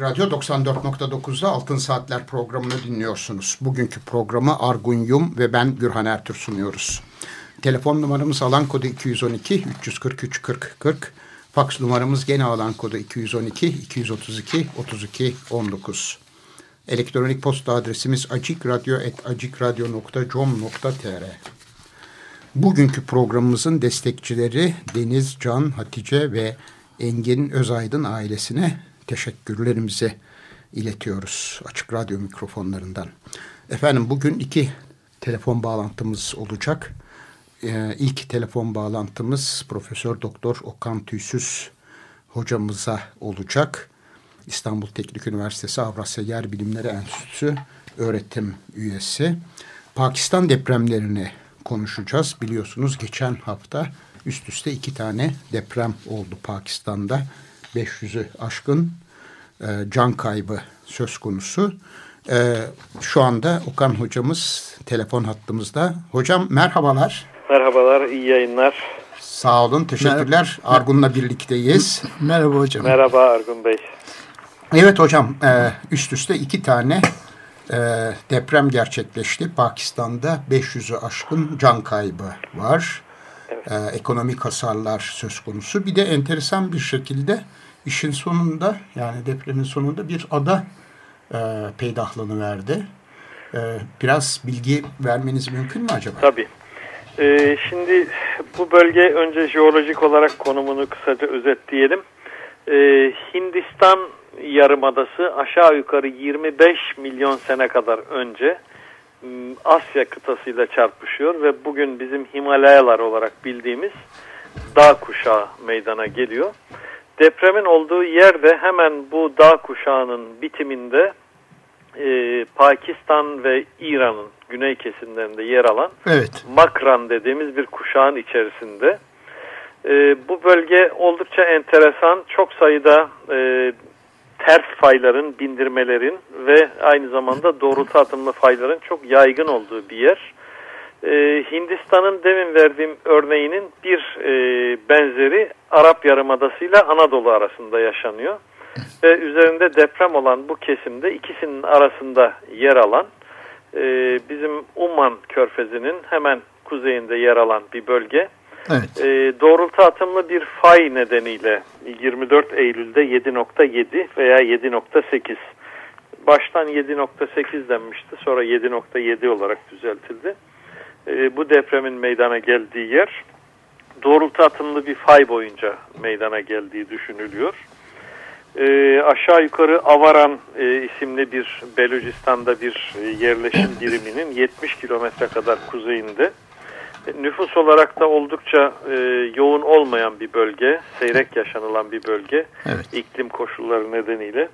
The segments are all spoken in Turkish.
Radyo 94.9'da Altın Saatler programını dinliyorsunuz. Bugünkü programı Argun Yum ve ben Gürhan Ertür sunuyoruz. Telefon numaramız alan kodu 212 343 40 40. Faks numaramız gene alan kodu 212 232 32 19. Elektronik posta adresimiz acikradyo.com.tr Bugünkü programımızın destekçileri Deniz, Can, Hatice ve Engin Özaydın ailesine teşekkürlerimizi iletiyoruz Açık Radyo mikrofonlarından. Efendim bugün iki telefon bağlantımız olacak. Ee, ilk telefon bağlantımız Profesör Doktor Okan Tüysüz hocamıza olacak. İstanbul Teknik Üniversitesi Avrasya Yer Bilimleri Enstitüsü öğretim üyesi. Pakistan depremlerini konuşacağız. Biliyorsunuz geçen hafta üst üste iki tane deprem oldu Pakistan'da. 500'ü aşkın e, can kaybı söz konusu. E, şu anda Okan hocamız telefon hattımızda. Hocam merhabalar. Merhabalar, iyi yayınlar. Sağ olun, teşekkürler. Merhaba. Argun'la birlikteyiz. Merhaba hocam. Merhaba Argun Bey. Evet hocam, e, üst üste iki tane e, deprem gerçekleşti. Pakistan'da 500'ü aşkın can kaybı var. E, ekonomik hasarlar söz konusu. Bir de enteresan bir şekilde işin sonunda yani depremin sonunda bir ada e, peydahlanıverdi. E, biraz bilgi vermeniz mümkün mü acaba? Tabii. Ee, şimdi bu bölge önce jeolojik olarak konumunu kısaca özetleyelim. Ee, Hindistan yarımadası aşağı yukarı 25 milyon sene kadar önce Asya kıtasıyla çarpışıyor ve bugün bizim Himalayalar olarak bildiğimiz dağ kuşağı meydana geliyor. Depremin olduğu yerde hemen bu dağ kuşağının bitiminde e, Pakistan ve İran'ın güney kesimlerinde yer alan evet. Makran dediğimiz bir kuşağın içerisinde. E, bu bölge oldukça enteresan. Çok sayıda e, ters fayların, bindirmelerin ve aynı zamanda doğrultu atımlı fayların çok yaygın olduğu bir yer. Ee, Hindistan'ın demin verdiğim örneğinin bir e, benzeri Arap Yarımadası ile Anadolu arasında yaşanıyor. Ve üzerinde deprem olan bu kesimde ikisinin arasında yer alan e, bizim Umman Körfezi'nin hemen kuzeyinde yer alan bir bölge. Evet. E, doğrultu atımlı bir fay nedeniyle 24 Eylül'de 7.7 veya 7.8 baştan 7.8 denmişti sonra 7.7 olarak düzeltildi. E, bu depremin meydana geldiği yer doğrultu atımlı bir fay boyunca meydana geldiği düşünülüyor. E, aşağı yukarı Avaran e, isimli bir Belucistan'da bir e, yerleşim biriminin 70 kilometre kadar kuzeyinde nüfus olarak da oldukça e, yoğun olmayan bir bölge, seyrek yaşanılan bir bölge evet. iklim koşulları nedeniyle.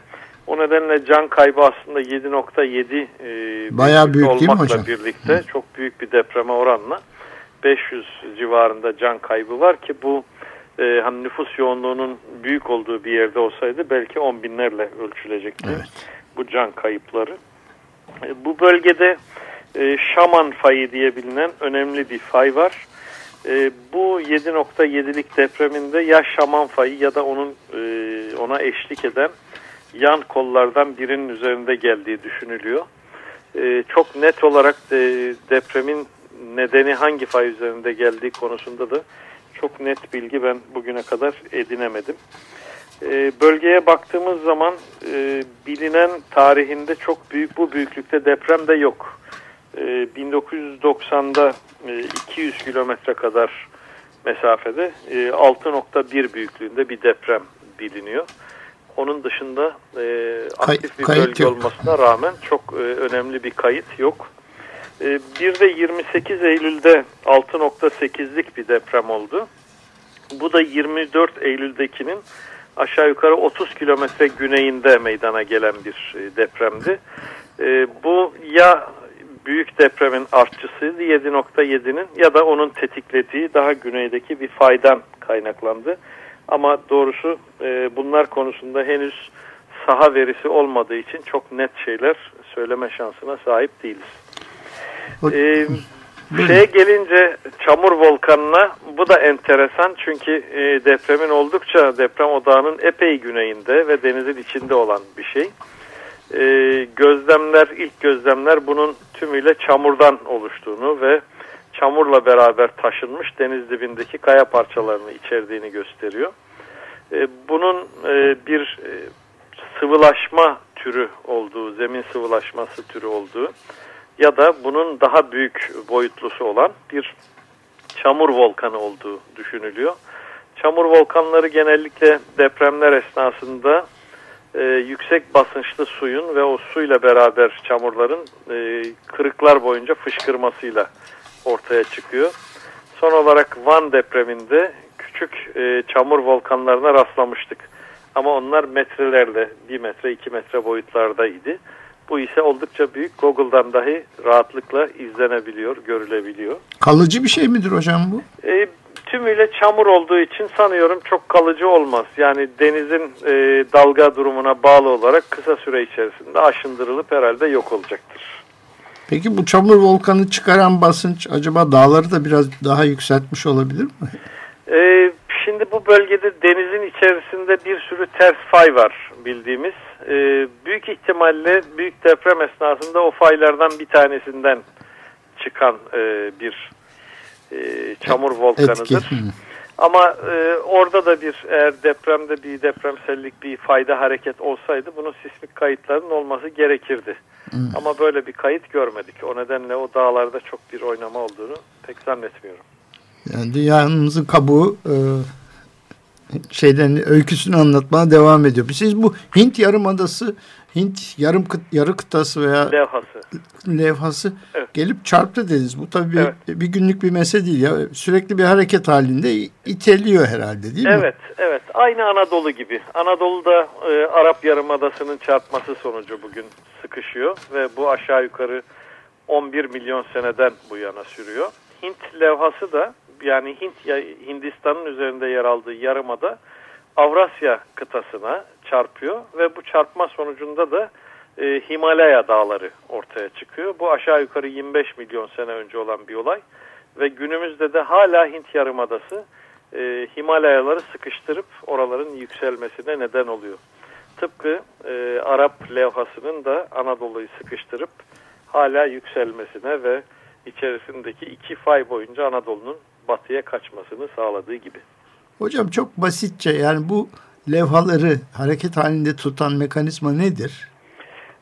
O nedenle can kaybı aslında 7.7 e, Bayağı büyük değil mi hocam? birlikte Hı. çok büyük bir depreme oranla 500 civarında can kaybı var ki bu e, hani nüfus yoğunluğunun büyük olduğu bir yerde olsaydı belki on binlerle ölçülecekti evet. bu can kayıpları. E, bu bölgede e, Şaman fayı diye bilinen önemli bir fay var. E, bu 7.7'lik depreminde ya Şaman fayı ya da onun e, ona eşlik eden yan kollardan birinin üzerinde geldiği düşünülüyor. E, çok net olarak de, depremin nedeni hangi fay üzerinde geldiği konusunda da çok net bilgi ben bugüne kadar edinemedim. Bölgeye baktığımız zaman bilinen tarihinde çok büyük bu büyüklükte deprem de yok. E, 1990'da e, 200 kilometre kadar mesafede e, 6.1 büyüklüğünde bir deprem biliniyor. Onun dışında e, aktif bir bölge yok. olmasına rağmen çok e, önemli bir kayıt yok. E, bir de 28 Eylül'de 6.8'lik bir deprem oldu. Bu da 24 Eylül'dekinin aşağı yukarı 30 kilometre güneyinde meydana gelen bir e, depremdi. E, bu ya büyük depremin artçısıydı 7.7'nin ya da onun tetiklediği daha güneydeki bir faydan kaynaklandı. Ama doğrusu e, bunlar konusunda henüz saha verisi olmadığı için çok net şeyler söyleme şansına sahip değiliz. Ee, şeye gelince çamur volkanına bu da enteresan çünkü e, depremin oldukça deprem odağının epey güneyinde ve denizin içinde olan bir şey. E, gözlemler ilk gözlemler bunun tümüyle çamurdan oluştuğunu ve çamurla beraber taşınmış deniz dibindeki kaya parçalarını içerdiğini gösteriyor. E, bunun e, bir e, sıvılaşma türü olduğu, zemin sıvılaşması türü olduğu ya da bunun daha büyük boyutlusu olan bir çamur volkanı olduğu düşünülüyor. Çamur volkanları genellikle depremler esnasında e, yüksek basınçlı suyun ve o suyla beraber çamurların e, kırıklar boyunca fışkırmasıyla ortaya çıkıyor. Son olarak Van depreminde küçük e, çamur volkanlarına rastlamıştık. Ama onlar metrelerle, bir metre, iki metre boyutlardaydı. Bu ise oldukça büyük. Google'dan dahi rahatlıkla izlenebiliyor, görülebiliyor. Kalıcı bir şey midir hocam bu? E, tümüyle çamur olduğu için sanıyorum çok kalıcı olmaz. Yani denizin e, dalga durumuna bağlı olarak kısa süre içerisinde aşındırılıp herhalde yok olacaktır. Peki bu çamur volkanı çıkaran basınç acaba dağları da biraz daha yükseltmiş olabilir mi? E, şimdi bu bölgede denizin içerisinde bir sürü ters fay var bildiğimiz. E, büyük ihtimalle büyük deprem esnasında o faylardan bir tanesinden çıkan e, bir e, çamur volkanıdır. Etki. Ama e, orada da bir eğer depremde bir depremsellik bir fayda hareket olsaydı bunun sismik kayıtlarının olması gerekirdi. Hmm. Ama böyle bir kayıt görmedik. O nedenle o dağlarda çok bir oynama olduğunu pek zannetmiyorum. Yani dünyamızın kabuğu e, şeyden öyküsünü anlatmaya devam ediyor. Siz bu Hint Yarımadası, Hint yarım kıt, yarı kıtası veya levhası, levhası evet. gelip çarptı dediniz. Bu tabii evet. bir, bir günlük bir mesele değil ya. Sürekli bir hareket halinde iteliyor herhalde değil evet, mi? Evet, evet. Aynı Anadolu gibi. Anadolu'da e, Arap Yarımadası'nın çarpması sonucu bugün sıkışıyor ve bu aşağı yukarı 11 milyon seneden bu yana sürüyor. Hint levhası da yani Hint Hindistan'ın üzerinde yer aldığı yarımada Avrasya kıtasına çarpıyor ve bu çarpma sonucunda da e, Himalaya dağları ortaya çıkıyor. Bu aşağı yukarı 25 milyon sene önce olan bir olay ve günümüzde de hala Hint Yarımadası e, Himalayaları sıkıştırıp oraların yükselmesine neden oluyor. Tıpkı e, Arap levhasının da Anadolu'yu sıkıştırıp hala yükselmesine ve içerisindeki iki fay boyunca Anadolu'nun batıya kaçmasını sağladığı gibi. Hocam çok basitçe yani bu levhaları hareket halinde tutan mekanizma nedir?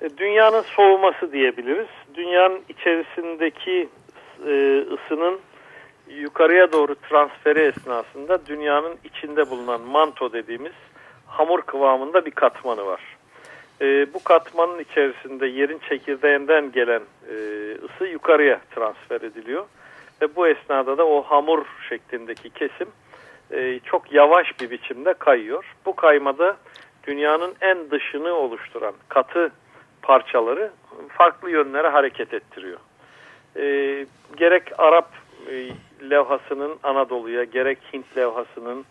E, dünyanın soğuması diyebiliriz. Dünyanın içerisindeki e, ısının yukarıya doğru transferi esnasında dünyanın içinde bulunan manto dediğimiz hamur kıvamında bir katmanı var. E, bu katmanın içerisinde yerin çekirdeğinden gelen ısı yukarıya transfer ediliyor. Ve bu esnada da o hamur şeklindeki kesim e, çok yavaş bir biçimde kayıyor. Bu kaymada dünyanın en dışını oluşturan katı parçaları farklı yönlere hareket ettiriyor. E, gerek Arap e, levhasının Anadolu'ya gerek Hint levhasının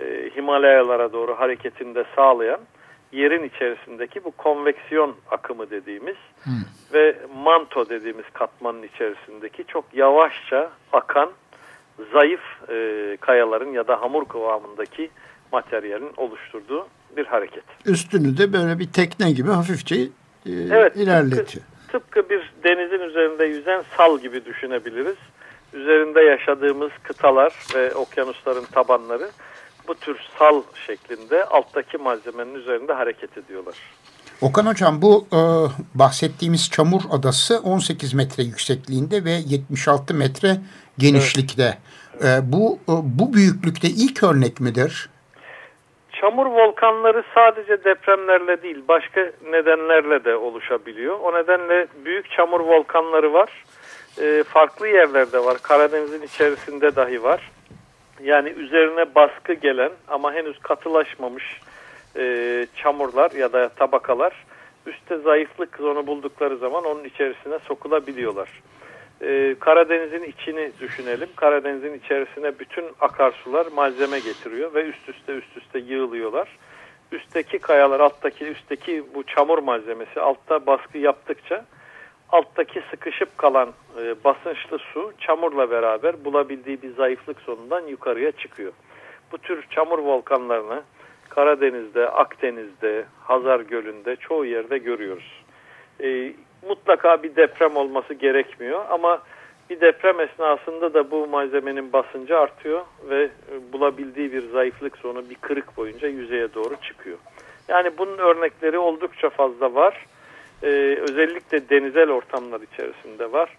e, Himalayalara doğru hareketinde sağlayan yerin içerisindeki bu konveksiyon akımı dediğimiz hmm. ve manto dediğimiz katmanın içerisindeki çok yavaşça akan zayıf e, kayaların ya da hamur kıvamındaki materyalin oluşturduğu bir hareket. Üstünü de böyle bir tekne gibi hafifçe e, evet, ilerletiyor. Tıpkı, tıpkı bir denizin üzerinde yüzen sal gibi düşünebiliriz. Üzerinde yaşadığımız kıtalar ve okyanusların tabanları bu tür sal şeklinde alttaki malzemenin üzerinde hareket ediyorlar. Okan Hocam bu e, bahsettiğimiz çamur adası 18 metre yüksekliğinde ve 76 metre genişlikte. Evet. E, bu bu büyüklükte ilk örnek midir? Çamur volkanları sadece depremlerle değil başka nedenlerle de oluşabiliyor. O nedenle büyük çamur volkanları var. E, farklı yerlerde var. Karadeniz'in içerisinde dahi var yani üzerine baskı gelen ama henüz katılaşmamış e, çamurlar ya da tabakalar üstte zayıflık zonu buldukları zaman onun içerisine sokulabiliyorlar. Ee, Karadeniz'in içini düşünelim. Karadeniz'in içerisine bütün akarsular malzeme getiriyor ve üst üste üst üste yığılıyorlar. Üstteki kayalar alttaki üstteki bu çamur malzemesi altta baskı yaptıkça alttaki sıkışıp kalan e, basınçlı su çamurla beraber bulabildiği bir zayıflık sonundan yukarıya çıkıyor. Bu tür çamur volkanlarını Karadeniz'de, Akdeniz'de, Hazar Gölü'nde çoğu yerde görüyoruz. E, mutlaka bir deprem olması gerekmiyor ama bir deprem esnasında da bu malzemenin basıncı artıyor ve e, bulabildiği bir zayıflık sonu bir kırık boyunca yüzeye doğru çıkıyor. Yani bunun örnekleri oldukça fazla var. Ee, özellikle denizel ortamlar içerisinde var.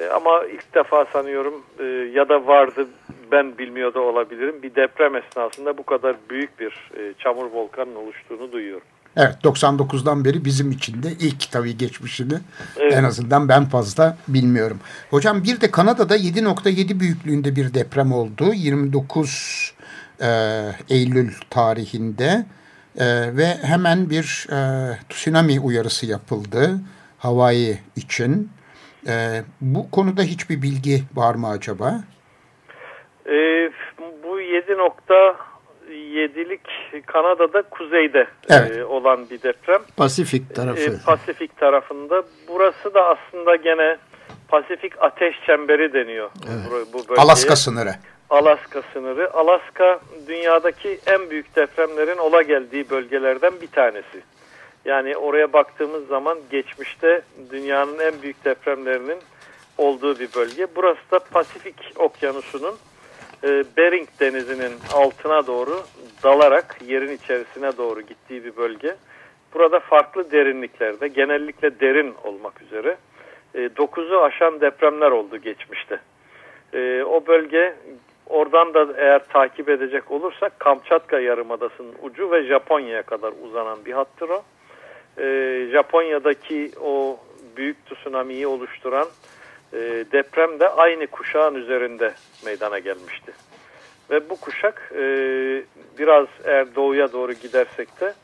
Ee, ama ilk defa sanıyorum e, ya da vardı ben bilmiyor da olabilirim. Bir deprem esnasında bu kadar büyük bir e, çamur volkanın oluştuğunu duyuyorum. Evet 99'dan beri bizim için de ilk tabii geçmişini evet. en azından ben fazla bilmiyorum. Hocam bir de Kanada'da 7.7 büyüklüğünde bir deprem oldu. 29 e, Eylül tarihinde e, ve hemen bir e, tsunami uyarısı yapıldı Hawaii için. E, bu konuda hiçbir bilgi var mı acaba? E, bu 7 7'lik Kanada'da kuzeyde evet. e, olan bir deprem. Pasifik tarafı. E, Pasifik tarafında. Burası da aslında gene Pasifik ateş çemberi deniyor. Evet. Bu, bu Alaska sınırı. Alaska sınırı. Alaska dünyadaki en büyük depremlerin ola geldiği bölgelerden bir tanesi. Yani oraya baktığımız zaman geçmişte dünyanın en büyük depremlerinin olduğu bir bölge. Burası da Pasifik Okyanusu'nun e, Bering Denizi'nin altına doğru dalarak yerin içerisine doğru gittiği bir bölge. Burada farklı derinliklerde genellikle derin olmak üzere e, 9'u aşan depremler oldu geçmişte. E, o bölge oradan da eğer takip edecek olursak Kamçatka Yarımadası'nın ucu ve Japonya'ya kadar uzanan bir hattır o. E, Japonya'daki o büyük tsunami'yi oluşturan e, deprem de aynı kuşağın üzerinde meydana gelmişti. Ve bu kuşak e, biraz eğer doğuya doğru gidersek de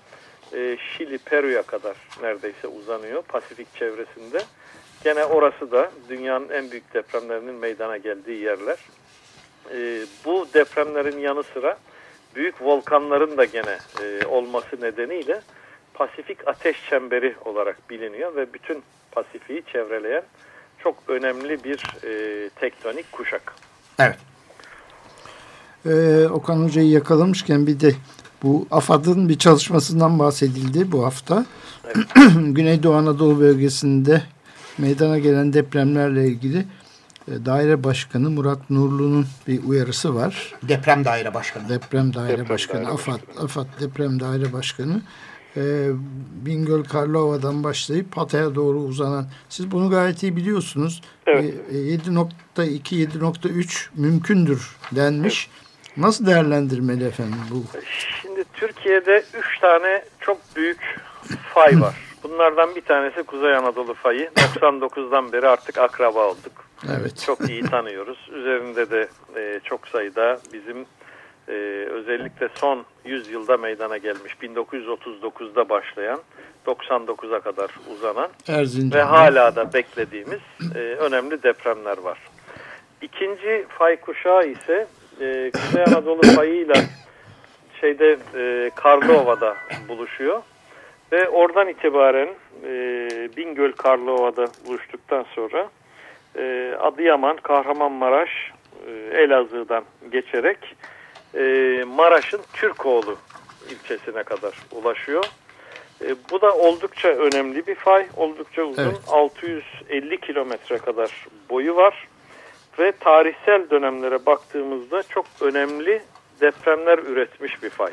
e, Şili, Peru'ya kadar neredeyse uzanıyor Pasifik çevresinde. Gene orası da dünyanın en büyük depremlerinin meydana geldiği yerler. E, bu depremlerin yanı sıra büyük volkanların da gene e, olması nedeniyle Pasifik ateş çemberi olarak biliniyor ve bütün Pasifik'i çevreleyen çok önemli bir e, tektonik kuşak. Evet. Ee, Okan Hoca'yı yakalamışken bir de bu AFAD'ın bir çalışmasından bahsedildi bu hafta. Evet. Güneydoğu Anadolu bölgesinde meydana gelen depremlerle ilgili e, daire başkanı Murat Nurlu'nun bir uyarısı var. Deprem daire başkanı. Deprem daire deprem başkanı, daire AFAD, başkanı. AFAD deprem daire başkanı e, Bingöl Karlova'dan başlayıp Hatay'a doğru uzanan. Siz bunu gayet iyi biliyorsunuz. Evet. E, 7.2 e, 7.3 mümkündür denmiş. Evet. Nasıl değerlendirmeli efendim bu? Şimdi Türkiye'de 3 tane çok büyük fay var. Bunlardan bir tanesi Kuzey Anadolu fayı. 99'dan beri artık akraba olduk. Evet. Çok iyi tanıyoruz. Üzerinde de e, çok sayıda bizim e, özellikle son 100 yılda meydana gelmiş 1939'da başlayan 99'a kadar uzanan Erzincan. ve hala da beklediğimiz e, önemli depremler var. İkinci fay kuşağı ise e, Kuzey Anadolu fayıyla şeyde e, Karlova'da buluşuyor ve oradan itibaren e, Bingöl Karlova'da buluştuktan sonra e, Adıyaman, Kahramanmaraş, e, Elazığ'dan geçerek e, Maraş'ın Türkoğlu ilçesine kadar ulaşıyor. E, bu da oldukça önemli bir fay. Oldukça uzun. Evet. 650 kilometre kadar boyu var. Ve tarihsel dönemlere baktığımızda çok önemli depremler üretmiş bir fay.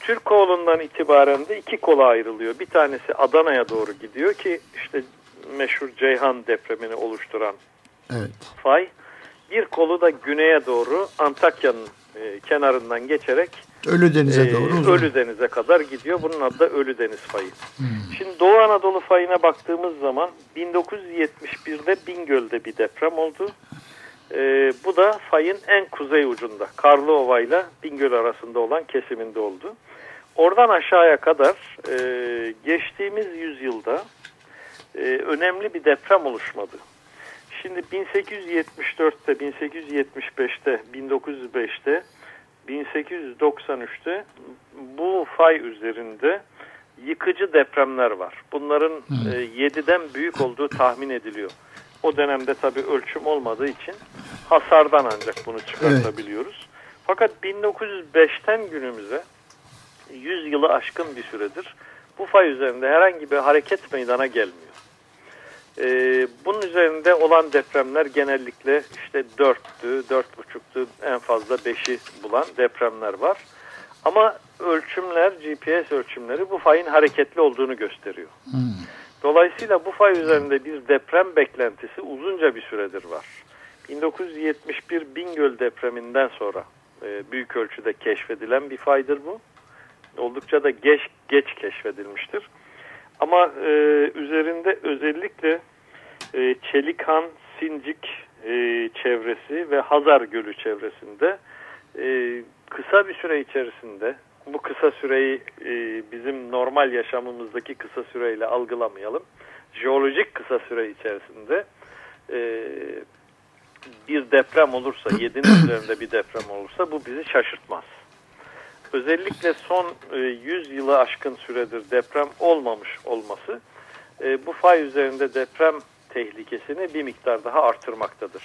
Türkoğlu'ndan itibaren de iki kola ayrılıyor. Bir tanesi Adana'ya doğru gidiyor ki işte meşhur Ceyhan depremini oluşturan evet. fay. Bir kolu da güneye doğru Antakya'nın e, kenarından geçerek Ölüdeniz'e e, doğru. Ölüdeniz'e kadar gidiyor. Bunun adı da Ölüdeniz fayı. Hmm. Şimdi Doğu Anadolu fayına baktığımız zaman 1971'de Bingöl'de bir deprem oldu. E, bu da fayın en kuzey ucunda. Karlıova ile Bingöl arasında olan kesiminde oldu. oradan aşağıya kadar e, geçtiğimiz yüzyılda e, önemli bir deprem oluşmadı. Şimdi 1874'te, 1875'te, 1905'te, 1893'te bu fay üzerinde yıkıcı depremler var. Bunların e, 7'den büyük olduğu tahmin ediliyor. O dönemde tabii ölçüm olmadığı için hasardan ancak bunu çıkartabiliyoruz. Evet. Fakat 1905'ten günümüze 100 yılı aşkın bir süredir bu fay üzerinde herhangi bir hareket meydana gelmiyor. Ee, bunun üzerinde olan depremler genellikle işte 4'tü, 4.5'tü en fazla 5'i bulan depremler var. Ama ölçümler, GPS ölçümleri bu fayın hareketli olduğunu gösteriyor. Hmm. Dolayısıyla bu fay üzerinde bir deprem beklentisi uzunca bir süredir var. 1971 Bingöl depreminden sonra e, büyük ölçüde keşfedilen bir faydır bu. Oldukça da geç geç keşfedilmiştir. Ama e, üzerinde özellikle e, Çelikan, Sincik e, çevresi ve Hazar Gölü çevresinde e, kısa bir süre içerisinde bu kısa süreyi e, bizim normal yaşamımızdaki kısa süreyle algılamayalım. Jeolojik kısa süre içerisinde e, bir deprem olursa, yedinin üzerinde bir deprem olursa bu bizi şaşırtmaz. Özellikle son e, 100 yılı aşkın süredir deprem olmamış olması e, bu fay üzerinde deprem tehlikesini bir miktar daha artırmaktadır.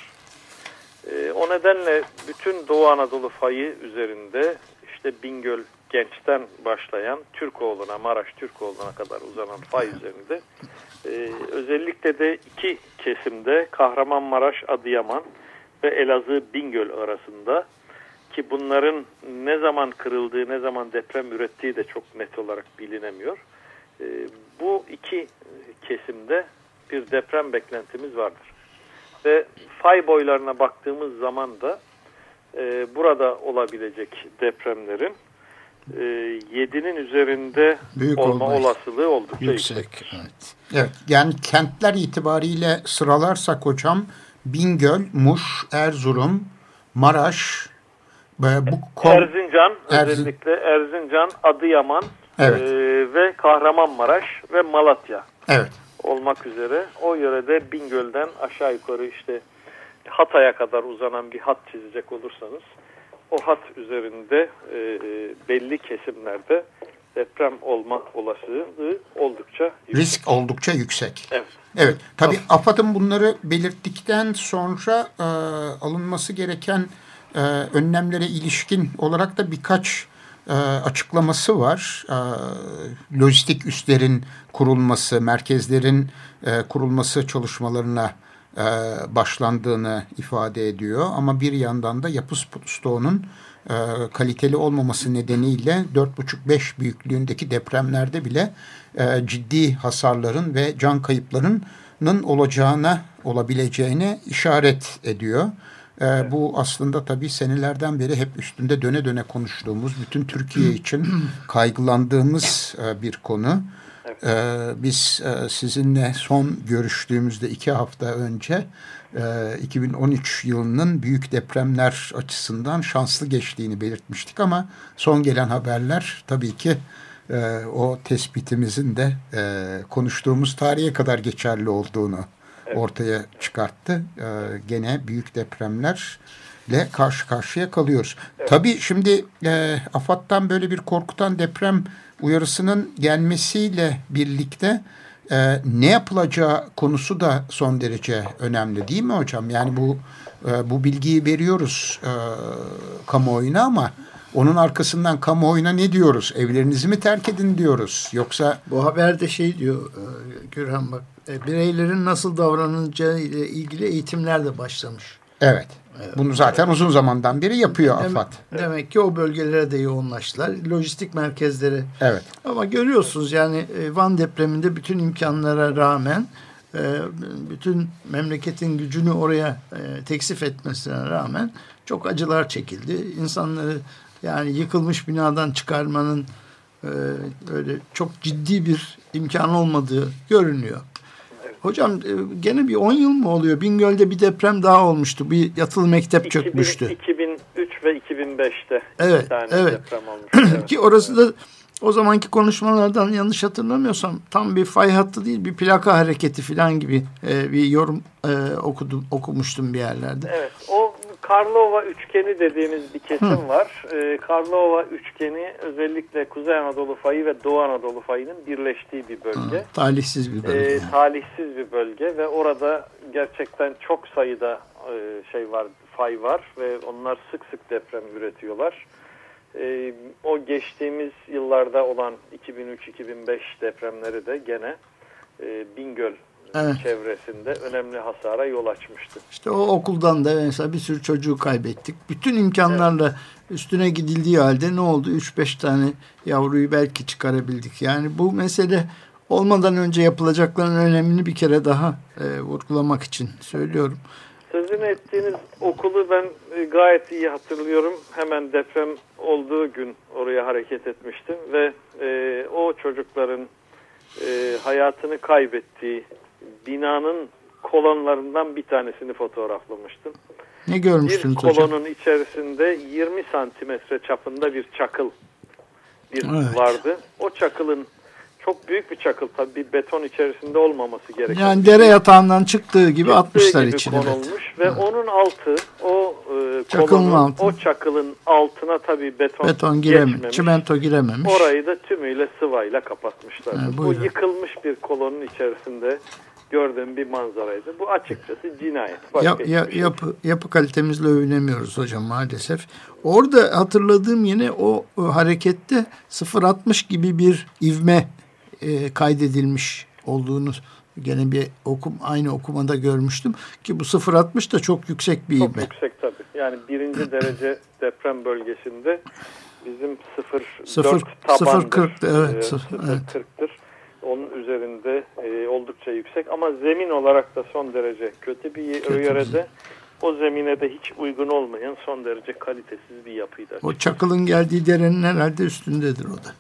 E, o nedenle bütün Doğu Anadolu fayı üzerinde işte Bingöl Genç'ten başlayan Türkoğlu'na, Maraş Türkoğlu'na kadar uzanan fay üzerinde e, özellikle de iki kesimde Kahramanmaraş, Adıyaman ve Elazığ Bingöl arasında ki bunların ne zaman kırıldığı, ne zaman deprem ürettiği de çok net olarak bilinemiyor. E, bu iki kesimde bir deprem beklentimiz vardır. Ve fay boylarına baktığımız zaman da e, burada olabilecek depremlerin e, 7'nin üzerinde Büyük olma olmayız. olasılığı oldukça yüksek. yüksek. Evet. evet. Yani kentler itibariyle sıralarsak hocam Bingöl, Muş, Erzurum, Maraş, bu. Erzincan, Erzin... özellikle Erzincan, Adıyaman evet. e, ve Kahramanmaraş ve Malatya. Evet. Olmak üzere o yörede Bingöl'den aşağı yukarı işte Hatay'a kadar uzanan bir hat çizecek olursanız o hat üzerinde e, e belli kesimlerde deprem olma olasılığı oldukça yüksek. Risk oldukça yüksek. Evet. Evet. Tabii AFAD'ın bunları belirttikten sonra e, alınması gereken e, önlemlere ilişkin olarak da birkaç e, açıklaması var. E, lojistik üslerin kurulması, merkezlerin e, kurulması çalışmalarına e, başlandığını ifade ediyor. Ama bir yandan da yapı stoğunun e, kaliteli olmaması nedeniyle 4,5-5 büyüklüğündeki depremlerde bile e, ciddi hasarların ve can kayıplarının olacağına, olabileceğine işaret ediyor. E, bu aslında tabii senelerden beri hep üstünde döne döne konuştuğumuz, bütün Türkiye için kaygılandığımız e, bir konu. E, biz e, sizinle son görüştüğümüzde iki hafta önce e, 2013 yılının büyük depremler açısından şanslı geçtiğini belirtmiştik ama son gelen haberler tabii ki e, o tespitimizin de e, konuştuğumuz tarihe kadar geçerli olduğunu ortaya çıkarttı. E, gene büyük depremlerle karşı karşıya kalıyoruz. Evet. Tabii şimdi e, AFAD'dan böyle bir korkutan deprem uyarısının gelmesiyle birlikte e, ne yapılacağı konusu da son derece önemli değil mi hocam? Yani bu e, bu bilgiyi veriyoruz e, kamuoyuna ama onun arkasından kamuoyuna ne diyoruz? Evlerinizi mi terk edin diyoruz? Yoksa... Bu haberde şey diyor e, Gürhan bak e, bireylerin nasıl davranacağı ile ilgili eğitimler de başlamış. Evet. Bunu zaten uzun zamandan beri yapıyor Dem AFAD. Demek ki o bölgelere de yoğunlaştılar. Lojistik merkezleri. Evet. Ama görüyorsunuz yani e, Van depreminde bütün imkanlara rağmen bütün memleketin gücünü oraya teksif etmesine rağmen çok acılar çekildi. İnsanları yani yıkılmış binadan çıkarmanın e, öyle çok ciddi bir imkan olmadığı görünüyor. Hocam e, gene bir 10 yıl mı oluyor? Bingöl'de bir deprem daha olmuştu. Bir yatılı mektep 2000, çökmüştü. 2003 ve 2005'te evet, evet. deprem olmuş. Evet. Ki orası da o zamanki konuşmalardan yanlış hatırlamıyorsam tam bir fay hattı değil bir plaka hareketi falan gibi e, bir yorum e, okudum okumuştum bir yerlerde. Evet o Karlova üçgeni dediğimiz bir kesim var. E, Karlova üçgeni özellikle Kuzey Anadolu fayı ve Doğu Anadolu fayının birleştiği bir bölge. Hı, talihsiz bir bölge. E, talihsiz bir bölge ve orada gerçekten çok sayıda e, şey var, fay var ve onlar sık sık deprem üretiyorlar. E, o geçtiğimiz yıllarda olan 2003-2005 depremleri de gene e, Bingöl evet. çevresinde önemli hasara yol açmıştı. İşte o okuldan da mesela bir sürü çocuğu kaybettik. Bütün imkanlarla evet. üstüne gidildiği halde ne oldu? 3-5 tane yavruyu belki çıkarabildik. Yani bu mesele olmadan önce yapılacakların önemini bir kere daha e, vurgulamak için söylüyorum. Sözünü ettiğiniz okulu ben e, gayet iyi hatırlıyorum. Hemen deprem olduğu gün oraya hareket etmiştim ve e, o çocukların e, hayatını kaybettiği binanın kolonlarından bir tanesini fotoğraflamıştım. Ne görmüştünüz hocam? Bir kolonun hocam? içerisinde 20 santimetre çapında bir çakıl bir evet. vardı. O çakılın çok büyük bir çakıl tabii bir beton içerisinde olmaması gerekiyor. Yani dere yatağından çıktığı gibi çıktığı atmışlar gibi içine. konulmuş evet. ve evet. onun altı o e, kolonun, altı. o çakılın altına tabii beton, beton gireme, geçmemiş. Çimento girememiş. Orayı da tümüyle sıvayla kapatmışlar. Evet, bu yıkılmış bir kolonun içerisinde gördüğüm bir manzaraydı. Bu açıkçası cinayet. ya, ya, şey. yapı, yapı kalitemizle övünemiyoruz hocam maalesef. Orada hatırladığım yine o, o harekette 0.60 gibi bir ivme e, kaydedilmiş olduğunu gene bir okum aynı okumada görmüştüm ki bu 0.60 da çok yüksek bir çok ivme. Çok yüksek tabii. Yani birinci derece deprem bölgesinde bizim 0.4 tabandır. 0.40 evet. 0.40'tır. Evet. Onun üzerinde e, oldukça yüksek ama zemin olarak da son derece kötü bir kötü yörede. O zemine de hiç uygun olmayan son derece kalitesiz bir yapıydı. O çakılın geldiği derenin herhalde üstündedir o da.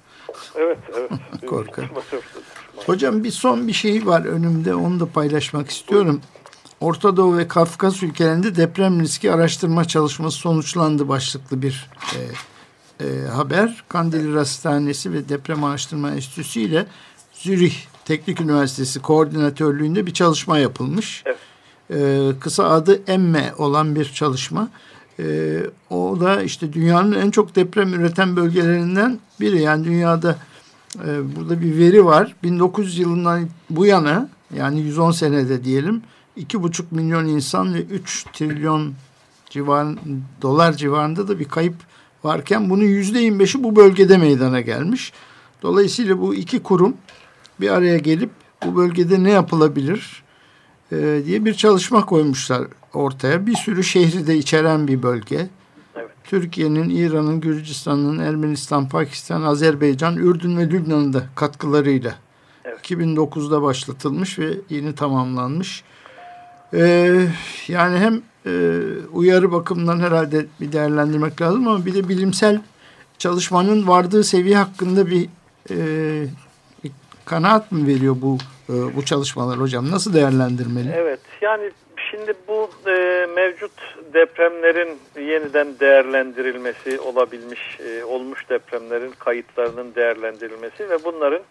Evet, evet. Korkarım. Hocam bir son bir şey var önümde onu da paylaşmak istiyorum. Orta Doğu ve Kafkas ülkelerinde deprem riski araştırma çalışması sonuçlandı başlıklı bir e, e, haber. Kandilli Hastanesi ve Deprem Araştırma Enstitüsü ile Zürih Teknik Üniversitesi koordinatörlüğünde bir çalışma yapılmış. Evet. E, kısa adı EMME olan bir çalışma. E, o da işte dünyanın en çok deprem üreten bölgelerinden biri. Yani dünyada e, burada bir veri var. 1900 yılından bu yana yani 110 senede diyelim 2,5 milyon insan ve 3 trilyon civar, dolar civarında da bir kayıp varken bunun %25'i bu bölgede meydana gelmiş. Dolayısıyla bu iki kurum bir araya gelip bu bölgede ne yapılabilir e, diye bir çalışma koymuşlar ortaya. Bir sürü şehri de içeren bir bölge. Evet. Türkiye'nin, İran'ın, Gürcistan'ın, Ermenistan, Pakistan, Azerbaycan, Ürdün ve Lübnan'ın da katkılarıyla evet. 2009'da başlatılmış ve yeni tamamlanmış. Ee, yani hem e, uyarı bakımından herhalde bir değerlendirmek lazım ama bir de bilimsel çalışmanın vardığı seviye hakkında bir, e, kanaat mı veriyor bu e, bu çalışmalar hocam? Nasıl değerlendirmeli? Evet yani Şimdi bu e, mevcut depremlerin yeniden değerlendirilmesi olabilmiş, e, olmuş depremlerin kayıtlarının değerlendirilmesi ve bunların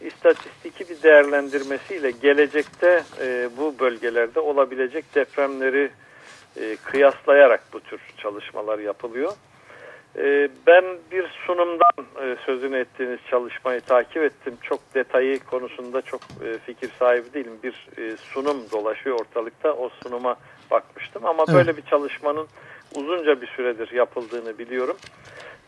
istatistiki bir değerlendirmesiyle gelecekte e, bu bölgelerde olabilecek depremleri e, kıyaslayarak bu tür çalışmalar yapılıyor. Ee, ben bir sunumdan e, sözünü ettiğiniz çalışmayı takip ettim. Çok detayı konusunda çok e, fikir sahibi değilim. Bir e, sunum dolaşıyor ortalıkta. O sunuma bakmıştım. Ama evet. böyle bir çalışmanın uzunca bir süredir yapıldığını biliyorum.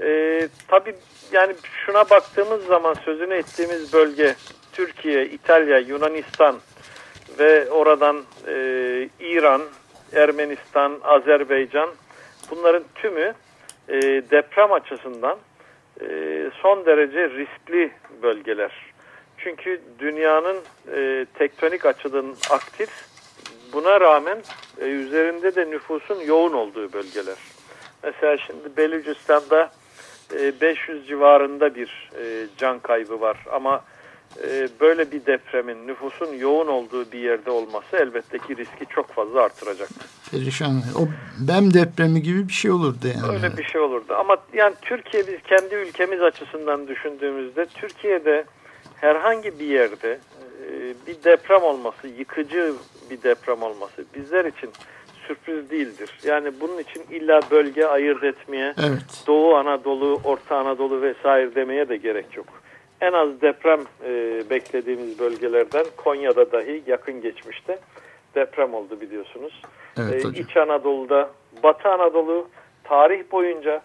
Ee, tabii yani şuna baktığımız zaman sözünü ettiğimiz bölge Türkiye, İtalya, Yunanistan ve oradan e, İran, Ermenistan, Azerbaycan bunların tümü e, deprem açısından e, son derece riskli bölgeler. Çünkü dünyanın e, tektonik açıdan aktif, buna rağmen e, üzerinde de nüfusun yoğun olduğu bölgeler. Mesela şimdi Belucistan'da e, 500 civarında bir e, can kaybı var ama böyle bir depremin nüfusun yoğun olduğu bir yerde olması elbette ki riski çok fazla artıracaktır. Perişan. O BEM depremi gibi bir şey olurdu yani. Öyle bir şey olurdu. Ama yani Türkiye biz kendi ülkemiz açısından düşündüğümüzde Türkiye'de herhangi bir yerde e, bir deprem olması, yıkıcı bir deprem olması bizler için sürpriz değildir. Yani bunun için illa bölge ayırt etmeye, evet. Doğu Anadolu, Orta Anadolu vesaire demeye de gerek yok. En az deprem e, beklediğimiz bölgelerden Konya'da dahi yakın geçmişte deprem oldu biliyorsunuz. Evet, ee, İç Anadolu'da, Batı Anadolu tarih boyunca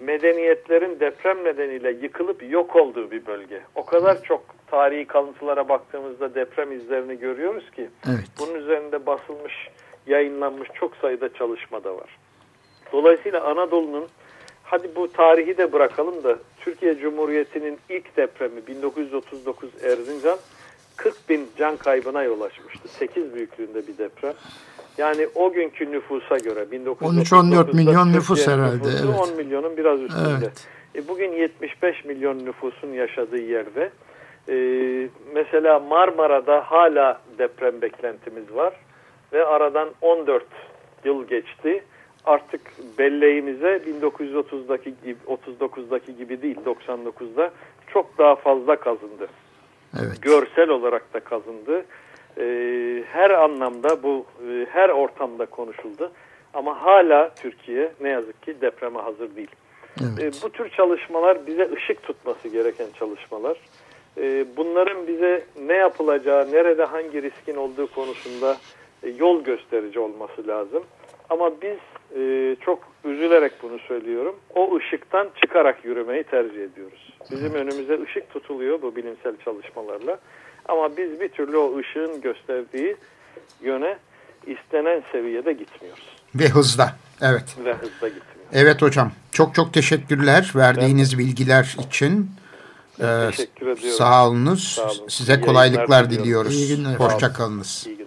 medeniyetlerin deprem nedeniyle yıkılıp yok olduğu bir bölge. O kadar çok tarihi kalıntılara baktığımızda deprem izlerini görüyoruz ki evet. bunun üzerinde basılmış, yayınlanmış çok sayıda çalışma da var. Dolayısıyla Anadolu'nun hadi bu tarihi de bırakalım da Türkiye Cumhuriyeti'nin ilk depremi 1939 Erzincan 40 bin can kaybına yol açmıştı. 8 büyüklüğünde bir deprem. Yani o günkü nüfusa göre 13-14 milyon nüfus herhalde. Evet. 10 milyonun biraz üstünde. Evet. E, bugün 75 milyon nüfusun yaşadığı yerde e, mesela Marmara'da hala deprem beklentimiz var ve aradan 14 yıl geçti. Artık belleğimize 1930'daki gibi 39'daki gibi değil 99'da çok daha fazla kazındı. Evet. Görsel olarak da kazındı. Ee, her anlamda bu e, her ortamda konuşuldu. Ama hala Türkiye ne yazık ki depreme hazır değil. Evet. Ee, bu tür çalışmalar bize ışık tutması gereken çalışmalar. Ee, bunların bize ne yapılacağı, nerede hangi riskin olduğu konusunda e, yol gösterici olması lazım. Ama biz e, çok üzülerek bunu söylüyorum. O ışıktan çıkarak yürümeyi tercih ediyoruz. Bizim önümüze ışık tutuluyor bu bilimsel çalışmalarla. Ama biz bir türlü o ışığın gösterdiği yöne istenen seviyede gitmiyoruz. Ve hızda. Evet. Ve hızda gitmiyor. Evet hocam. Çok çok teşekkürler verdiğiniz ben, bilgiler için. Ee, teşekkür ediyorum. Sağ olunuz. Sağ olun. Size İyi kolaylıklar diliyoruz. İyi günler. Hoşçakalınız. İyi günler.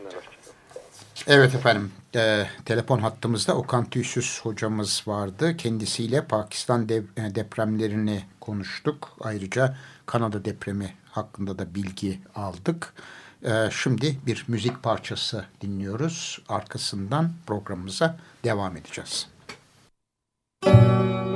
Evet efendim. E, telefon hattımızda Okan Tüysüz hocamız vardı. Kendisiyle Pakistan dev, depremlerini konuştuk. Ayrıca Kanada depremi hakkında da bilgi aldık. E, şimdi bir müzik parçası dinliyoruz. Arkasından programımıza devam edeceğiz. Müzik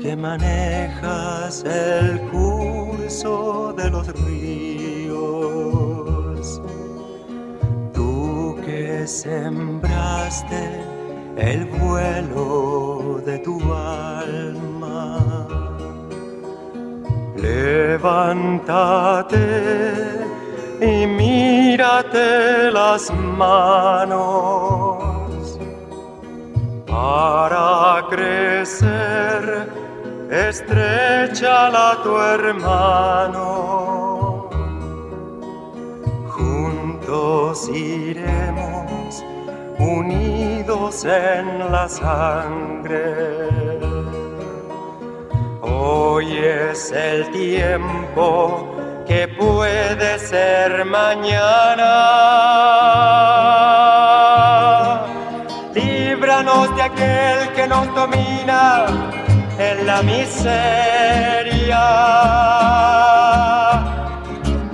que manejas el curso de los ríos, tú que sembraste el vuelo de tu alma. Levántate y mírate las manos para crecer. Estrecha la tu hermano. Juntos iremos unidos en la sangre. Hoy es el tiempo que puede ser mañana. Líbranos de aquel que nos domina en la miseria.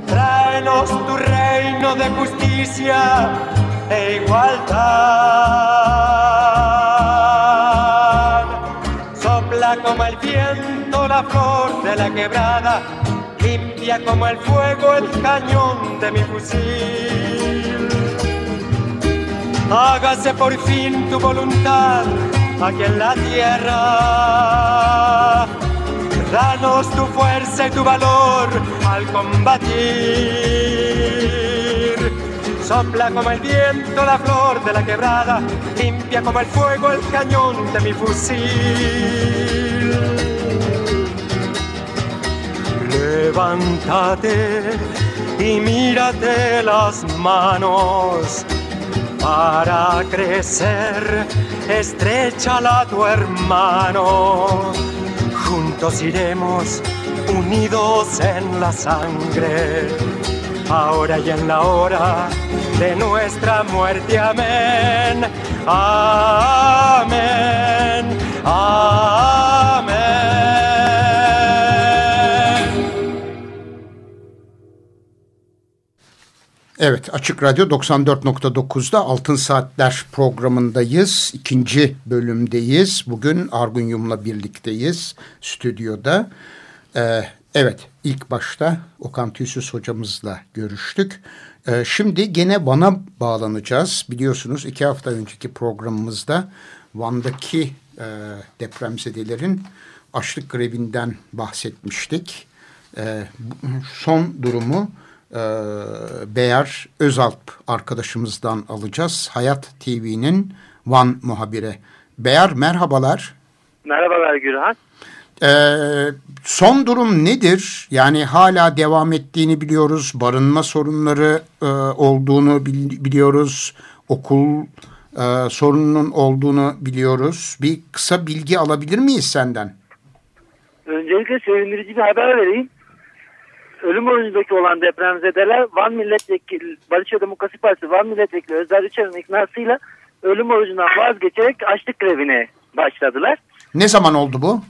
Tráenos tu reino de justicia e igualdad. Sopla como el viento la flor de la quebrada, limpia como el fuego el cañón de mi fusil. Hágase por fin tu voluntad aquí en la tierra. Danos tu fuerza y tu valor al combatir. Sopla como el viento la flor de la quebrada, limpia como el fuego el cañón de mi fusil. Levántate y mírate las manos para crecer. Estrechala a tu hermano. Juntos iremos unidos en la sangre. Ahora y en la hora de nuestra muerte. Amén. Amén. Amén. Evet Açık Radyo 94.9'da Altın Saatler programındayız. İkinci bölümdeyiz. Bugün Argun Yum'la birlikteyiz stüdyoda. Ee, evet ilk başta Okan Tüysüz hocamızla görüştük. Ee, şimdi gene Van'a bağlanacağız. Biliyorsunuz iki hafta önceki programımızda Van'daki e, depremzedelerin açlık grevinden bahsetmiştik. Ee, son durumu e, Beyar Özalp arkadaşımızdan alacağız. Hayat TV'nin Van muhabiri. Beyar merhabalar. Merhabalar Gürhan. Ee, son durum nedir? Yani hala devam ettiğini biliyoruz. Barınma sorunları e, olduğunu biliyoruz. Okul e, sorununun olduğunu biliyoruz. Bir kısa bilgi alabilir miyiz senden? Öncelikle sevindirici bir haber vereyim ölüm orucundaki olan depremzedeler Van Milletvekili, Barış ve Demokrasi Partisi Van Milletvekili Özler Üçer'in iknasıyla ölüm orucundan vazgeçerek açlık grevine başladılar. Ne zaman oldu bu?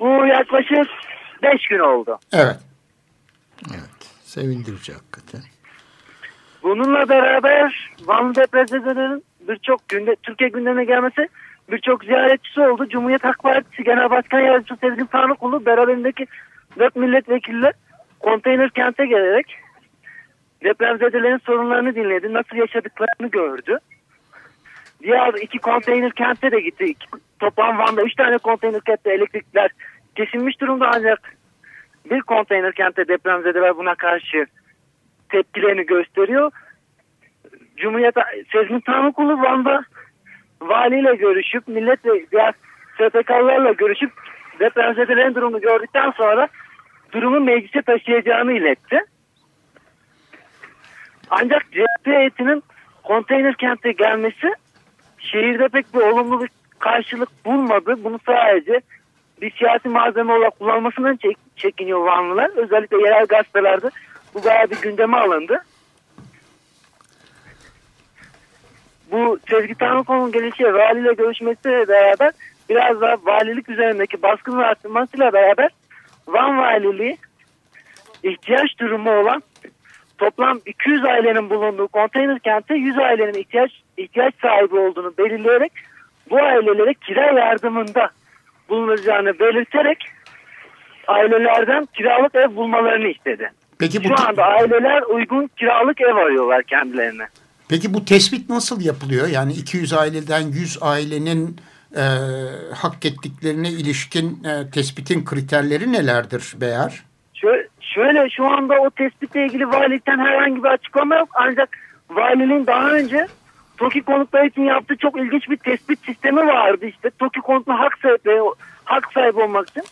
Bu yaklaşık 5 gün oldu. Evet. Evet. Sevindirici hakikaten. Bununla beraber Van depremzedelerin birçok günde Türkiye gündemine gelmesi birçok ziyaretçisi oldu. Cumhuriyet Halk Partisi Genel Başkan Yardımcısı Sezgin Tanrıkulu beraberindeki dört milletvekililer konteyner kente gelerek depremzedelerin sorunlarını dinledi. Nasıl yaşadıklarını gördü. Diğer iki konteyner kente de gitti. Toplam Van'da üç tane konteyner kentte elektrikler kesilmiş durumda ancak bir konteyner kente depremzedeler buna karşı tepkilerini gösteriyor. Cumhuriyet Sezgin Tanrıkulu Van'da valiyle görüşüp millet ve diğer STK'larla görüşüp depremzedelerin durumunu gördükten sonra durumu meclise taşıyacağını iletti. Ancak CHP heyetinin konteyner kente gelmesi şehirde pek bir olumlu bir karşılık bulmadı. Bunu sadece bir siyasi malzeme olarak kullanmasından çek, çekiniyor Vanlılar. Özellikle yerel gazetelerde bu bayağı bir gündeme alındı. Bu Sezgi Tanrıkoğlu'nun gelişi valiyle görüşmesiyle beraber biraz daha valilik üzerindeki baskının arttırmasıyla beraber Van Valiliği ihtiyaç durumu olan toplam 200 ailenin bulunduğu konteyner kente 100 ailenin ihtiyaç ihtiyaç sahibi olduğunu belirleyerek bu ailelere kira yardımında bulunacağını belirterek ailelerden kiralık ev bulmalarını istedi. Peki bu Şu anda aileler uygun kiralık ev arıyorlar kendilerine. Peki bu tespit nasıl yapılıyor? Yani 200 aileden 100 ailenin e, hak ettiklerine ilişkin e, tespitin kriterleri nelerdir Beyar? Şöyle, şu anda o tespitle ilgili valilikten herhangi bir açıklama yok. Ancak valiliğin daha önce TOKİ konutları için yaptığı çok ilginç bir tespit sistemi vardı. İşte TOKİ konutlu hak sahibi, hak sahibi olmak için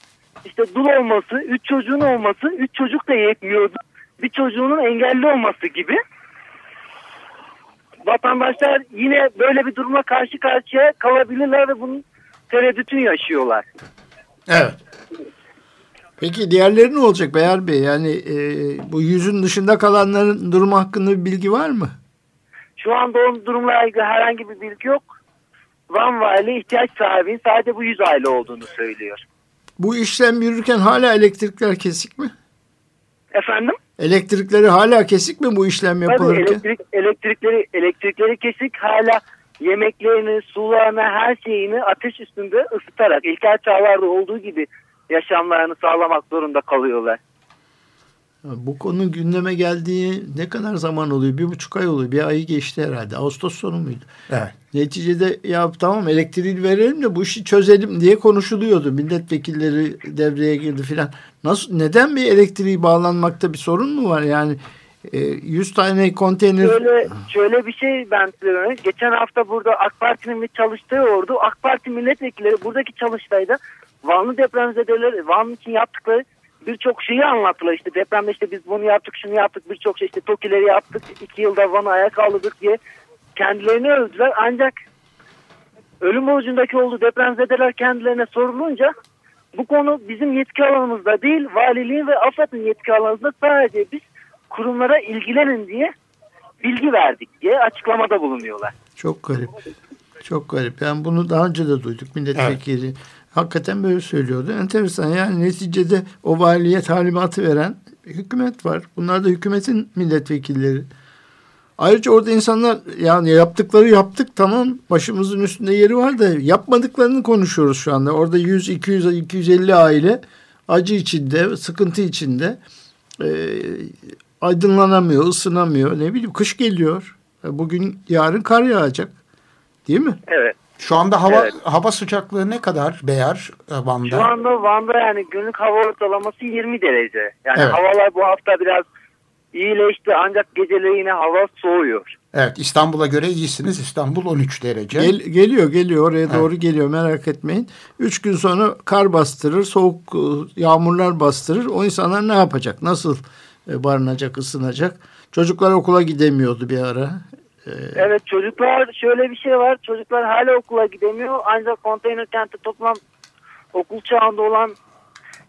işte dul olması, üç çocuğun olması, üç çocuk da yetmiyordu. Bir çocuğunun engelli olması gibi vatandaşlar yine böyle bir duruma karşı karşıya kalabilirler ve bunun tereddütünü yaşıyorlar. Evet. Peki diğerleri ne olacak Beyar Bey? Yani e, bu yüzün dışında kalanların durumu hakkında bir bilgi var mı? Şu anda onun durumla ilgili herhangi bir bilgi yok. Van Vali ihtiyaç sahibinin sadece bu yüz aile olduğunu söylüyor. Bu işlem yürürken hala elektrikler kesik mi? Efendim? Elektrikleri hala kesik mi bu işlem yapılırken? Tabii elektrik, elektrikleri, elektrikleri kesik hala yemeklerini, sularını, her şeyini ateş üstünde ısıtarak ilkel çağlarda olduğu gibi yaşamlarını sağlamak zorunda kalıyorlar. Bu konu gündeme geldiği ne kadar zaman oluyor? Bir buçuk ay oluyor. Bir ayı geçti herhalde. Ağustos sonu muydu? Evet. Neticede ya tamam elektriği verelim de bu işi çözelim diye konuşuluyordu. Milletvekilleri devreye girdi filan. Nasıl neden bir elektriği bağlanmakta bir sorun mu var? Yani e, 100 tane konteyner Şöyle, şöyle bir şey ben size Geçen hafta burada AK Parti'nin bir çalıştığı ordu. AK Parti milletvekilleri buradaki çalıştayda Vanlı depremzedeleri, Van için yaptıkları birçok şeyi anlattılar. İşte depremde işte biz bunu yaptık, şunu yaptık, birçok şey işte TOKİ'leri yaptık. iki yılda Van'ı ayak kaldırdık diye kendilerini övdüler. Ancak ölüm orucundaki olduğu depremzedeler kendilerine sorulunca bu konu bizim yetki alanımızda değil, valiliğin ve AFAD'ın yetki alanında sadece biz kurumlara ilgilenin diye bilgi verdik diye açıklamada bulunuyorlar. Çok garip. Çok garip. Yani bunu daha önce de duyduk milletvekili. Evet. Hakikaten böyle söylüyordu. Enteresan yani neticede o valiye talimatı veren hükümet var. Bunlar da hükümetin milletvekilleri. Ayrıca orada insanlar yani yaptıkları yaptık tamam başımızın üstünde yeri var da yapmadıklarını konuşuyoruz şu anda. Orada 100, 200, 250 aile acı içinde, sıkıntı içinde e, aydınlanamıyor, ısınamıyor. Ne bileyim kış geliyor. E, bugün yarın kar yağacak. Değil mi? Evet. Şu anda hava evet. hava sıcaklığı ne kadar Beyar e, Van'da? Şu anda Van'da yani günlük hava ortalaması 20 derece. Yani evet. havalar bu hafta biraz iyileşti ancak geceleri yine hava soğuyor. Evet İstanbul'a göre iyisiniz. İstanbul 13 derece. Gel, geliyor geliyor oraya evet. doğru geliyor merak etmeyin. Üç gün sonra kar bastırır, soğuk e, yağmurlar bastırır. O insanlar ne yapacak? Nasıl e, barınacak, ısınacak? Çocuklar okula gidemiyordu bir ara. Ee... Evet çocuklar şöyle bir şey var. Çocuklar hala okula gidemiyor. Ancak konteyner kentte toplam okul çağında olan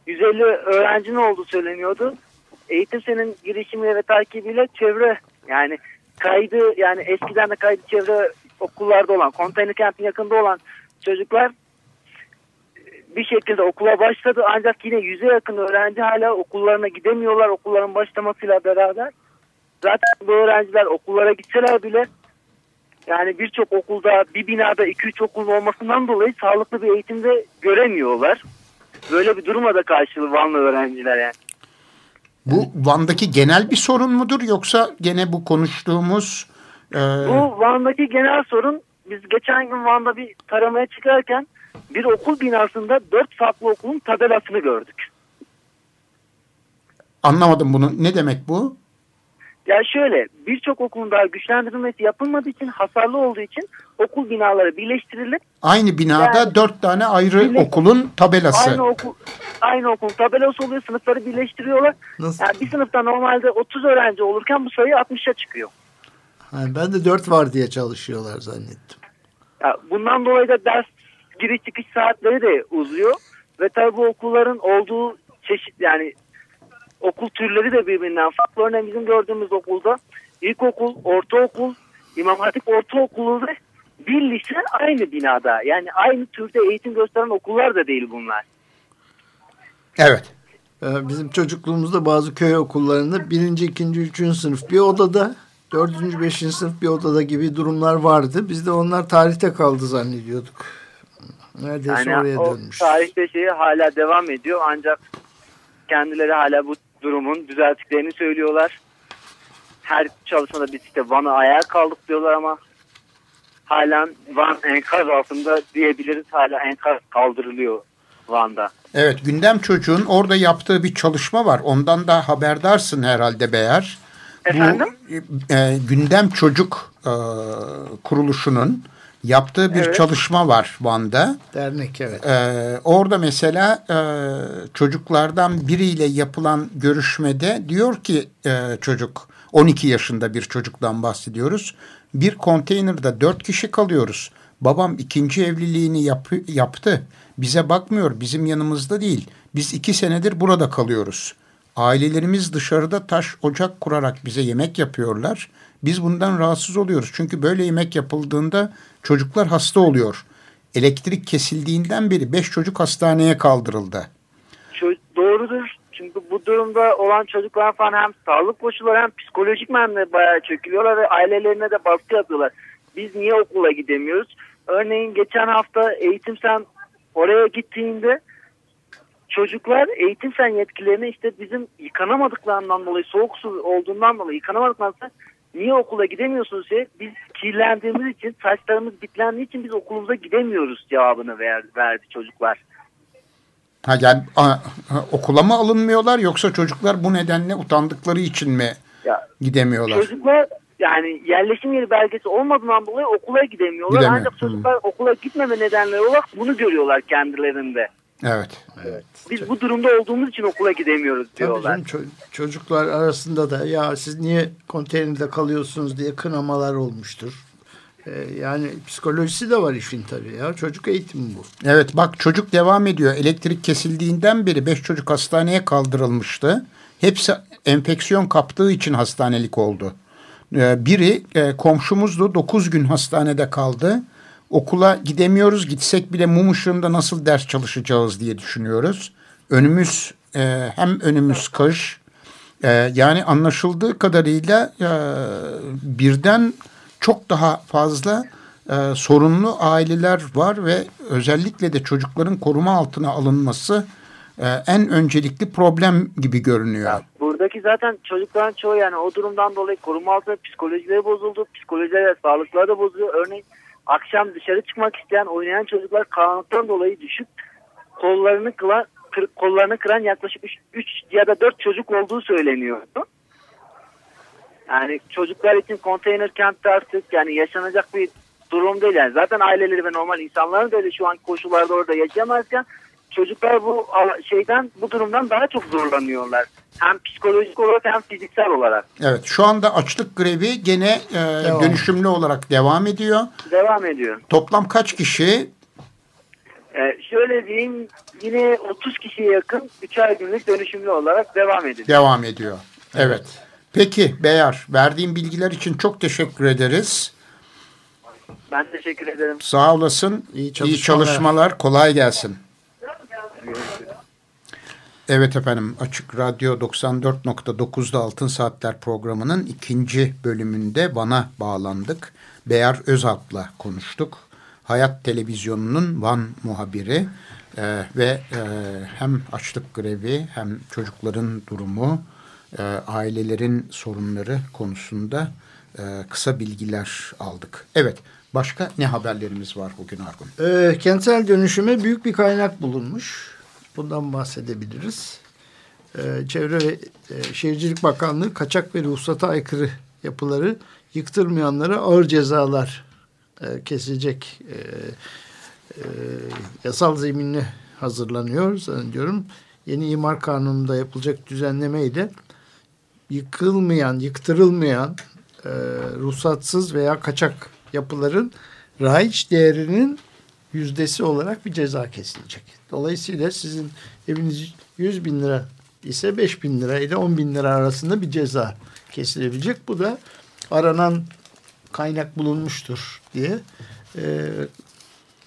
150 öğrencinin olduğu söyleniyordu. Eğitim senin girişimiyle ve takibiyle çevre yani kaydı yani eskiden de kaydı çevre okullarda olan konteyner kentin yakında olan çocuklar bir şekilde okula başladı ancak yine yüze yakın öğrenci hala okullarına gidemiyorlar okulların başlamasıyla beraber. Zaten bu öğrenciler okullara gitseler bile yani birçok okulda bir binada 2-3 okul olmasından dolayı sağlıklı bir eğitimde göremiyorlar. Böyle bir duruma da karşılığı Vanlı öğrenciler yani. Bu Van'daki genel bir sorun mudur yoksa gene bu konuştuğumuz... E... Bu Van'daki genel sorun biz geçen gün Van'da bir taramaya çıkarken bir okul binasında dört farklı okulun tabelasını gördük. Anlamadım bunu. Ne demek bu? Ya şöyle birçok okulun daha güçlendirilmesi yapılmadığı için hasarlı olduğu için okul binaları birleştirilip aynı binada yani, dört tane ayrı birleş, okulun tabelası. Aynı okul aynı okulun tabelası oluyor. Sınıfları birleştiriyorlar. Nasıl? Yani bir sınıfta normalde 30 öğrenci olurken bu sayı 60'a çıkıyor. Yani ben de 4 var diye çalışıyorlar zannettim. Ya bundan dolayı da ders giriş çıkış saatleri de uzuyor ve tabii bu okulların olduğu çeşit yani okul türleri de birbirinden farklı. Örneğin bizim gördüğümüz okulda ilkokul, ortaokul, İmam Hatip Ortaokulu ve bir lise aynı binada. Yani aynı türde eğitim gösteren okullar da değil bunlar. Evet. Ee, bizim çocukluğumuzda bazı köy okullarında birinci, ikinci, üçüncü sınıf bir odada, dördüncü, beşinci sınıf bir odada gibi durumlar vardı. Biz de onlar tarihte kaldı zannediyorduk. Neredeyse yani oraya dönmüş. Tarihte şeyi hala devam ediyor ancak kendileri hala bu durumun düzelttiklerini söylüyorlar. Her çalışmada biz işte Van'a ayağa kaldık diyorlar ama halen Van enkaz altında diyebiliriz. Hala enkaz kaldırılıyor Van'da. Evet gündem çocuğun orada yaptığı bir çalışma var. Ondan da haberdarsın herhalde Beyar. Efendim? Bu e, gündem çocuk e, kuruluşunun yaptığı bir evet. çalışma var Van'da. Dernek evet. Ee, orada mesela e, çocuklardan biriyle yapılan görüşmede diyor ki e, çocuk 12 yaşında bir çocuktan bahsediyoruz. Bir konteynerde dört kişi kalıyoruz. Babam ikinci evliliğini yap, yaptı. Bize bakmıyor bizim yanımızda değil. Biz iki senedir burada kalıyoruz. Ailelerimiz dışarıda taş ocak kurarak bize yemek yapıyorlar. Biz bundan rahatsız oluyoruz. Çünkü böyle yemek yapıldığında çocuklar hasta oluyor. Elektrik kesildiğinden beri beş çocuk hastaneye kaldırıldı. Doğrudur. Çünkü bu durumda olan çocuklar falan hem sağlık koşulları hem psikolojik de bayağı çökülüyorlar ve ailelerine de baskı yapıyorlar. Biz niye okula gidemiyoruz? Örneğin geçen hafta eğitim sen oraya gittiğinde çocuklar eğitim fen yetkilerini işte bizim yıkanamadıklarından dolayı soğuk su olduğundan dolayı yıkanamadıklarından niye okula gidemiyorsunuz diye biz kirlendiğimiz için saçlarımız bitlendiği için biz okulumuza gidemiyoruz cevabını ver, verdi çocuklar. Ha yani a, okula mı alınmıyorlar yoksa çocuklar bu nedenle utandıkları için mi ya, gidemiyorlar? Çocuklar yani yerleşim yeri belgesi olmadığından dolayı okula gidemiyorlar. Gidemiyor. Ancak çocuklar hmm. okula gitmeme nedenleri olarak bunu görüyorlar kendilerinde. Evet. evet. Biz bu durumda olduğumuz için okula gidemiyoruz diyorlar. Tabii canım, çocuklar arasında da ya siz niye konteynerde kalıyorsunuz diye kınamalar olmuştur. Ee, yani psikolojisi de var işin tabii ya. Çocuk eğitimi bu. Evet bak çocuk devam ediyor. Elektrik kesildiğinden beri beş çocuk hastaneye kaldırılmıştı. Hepsi enfeksiyon kaptığı için hastanelik oldu. Ee, biri e, komşumuzdu. Dokuz gün hastanede kaldı okula gidemiyoruz. Gitsek bile mum ışığında nasıl ders çalışacağız diye düşünüyoruz. Önümüz e, hem önümüz kış. E, yani anlaşıldığı kadarıyla e, birden çok daha fazla e, sorunlu aileler var ve özellikle de çocukların koruma altına alınması e, en öncelikli problem gibi görünüyor. Buradaki zaten çocukların çoğu yani o durumdan dolayı koruma altında psikolojileri bozuldu. Psikolojileri sağlıkları da bozuluyor. Örneğin akşam dışarı çıkmak isteyen oynayan çocuklar karanlıktan dolayı düşüp kollarını kıran, kır, kollarını kıran yaklaşık 3 ya da 4 çocuk olduğu söyleniyordu. Yani çocuklar için konteyner kentte artık yani yaşanacak bir durum değil. Yani zaten aileleri ve normal insanların da öyle şu an koşullarda orada yaşayamazken çocuklar bu şeyden bu durumdan daha çok zorlanıyorlar. Hem psikolojik olarak hem fiziksel olarak. Evet şu anda açlık grevi gene e, dönüşümlü olarak devam ediyor. Devam ediyor. Toplam kaç kişi? Ee, şöyle diyeyim yine 30 kişiye yakın 3'er günlük dönüşümlü olarak devam ediyor. Devam ediyor. Evet. Peki Beyar verdiğin bilgiler için çok teşekkür ederiz. Ben teşekkür ederim. Sağ olasın. İyi çalışmalar. İyi çalışmalar. Kolay gelsin. Evet efendim Açık Radyo 94.9'da Altın Saatler programının ikinci bölümünde Van'a bağlandık. Beyar Özalp'la konuştuk. Hayat Televizyonu'nun Van muhabiri e, ve e, hem açlık grevi hem çocukların durumu, e, ailelerin sorunları konusunda e, kısa bilgiler aldık. Evet başka ne haberlerimiz var bugün Argun? E, kentsel dönüşüme büyük bir kaynak bulunmuş. Bundan bahsedebiliriz. Ee, Çevre ve e, Şehircilik Bakanlığı kaçak ve ruhsata aykırı yapıları yıktırmayanlara ağır cezalar e, kesecek e, e, yasal zeminli hazırlanıyor zannediyorum. Yeni imar kanununda yapılacak düzenlemeyle yıkılmayan, yıktırılmayan e, ruhsatsız veya kaçak yapıların raiç değerinin yüzdesi olarak bir ceza kesilecek. Dolayısıyla sizin eviniz 100 bin lira ise 5 bin lira ile 10 bin lira arasında bir ceza kesilebilecek. Bu da aranan kaynak bulunmuştur diye e,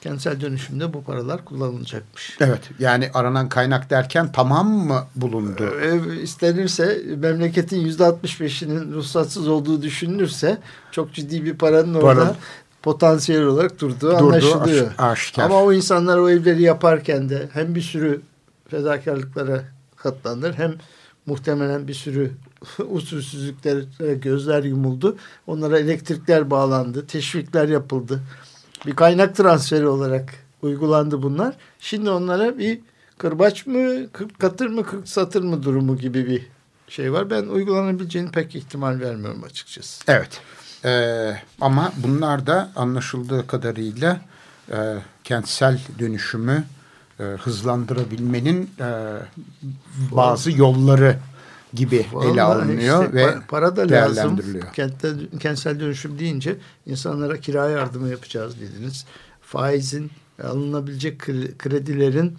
kentsel dönüşümde bu paralar kullanılacakmış. Evet yani aranan kaynak derken tamam mı bulundu? E, istenirse memleketin yüzde 65'inin ruhsatsız olduğu düşünülürse çok ciddi bir paranın orada Paran potansiyel olarak durduğu Durdu, anlaşılıyor. Aş, aşikar. Ama o insanlar o evleri yaparken de hem bir sürü fedakarlıklara katlanır hem muhtemelen bir sürü usulsüzlüklere gözler yumuldu. Onlara elektrikler bağlandı, teşvikler yapıldı. Bir kaynak transferi olarak uygulandı bunlar. Şimdi onlara bir kırbaç mı, kırk katır mı, kırk satır mı durumu gibi bir şey var. Ben uygulanabileceğini pek ihtimal vermiyorum açıkçası. Evet. Ee, ama bunlar da anlaşıldığı kadarıyla e, kentsel dönüşümü e, hızlandırabilmenin e, bazı yolları gibi Vallahi ele alınıyor işte, ve para da lazım. Kentte, kentsel dönüşüm deyince insanlara kira yardımı yapacağız dediniz. Faizin alınabilecek kredilerin